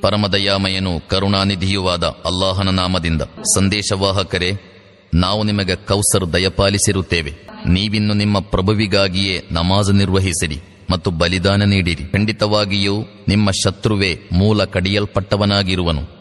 ಪರಮದಯಾಮಯನು ಕರುಣಾನಿಧಿಯುವಾದ ಅಲ್ಲಾಹನ ನಾಮದಿಂದ ಸಂದೇಶವಾಹಕರೇ, ನಾವು ನಿಮಗೆ ಕೌಸರ್ ದಯಪಾಲಿಸಿರುತ್ತೇವೆ. ನೀವಿನ್ನು ನಿಮ್ಮ ಪ್ರಭುವಿಗಾಗಿಯೇ ನಮಾಜ್ ನಿರ್ವಹಿಸಿರಿ ಮತ್ತು ಬಲಿದಾನ ನೀಡಿರಿ. ಖಂಡಿತವಾಗಿಯೂ ನಿಮ್ಮ ಶತ್ರುವೇ ಮೂಲ ಕಡಿಯಲ್ಪಟ್ಟವನಾಗಿರುವನು.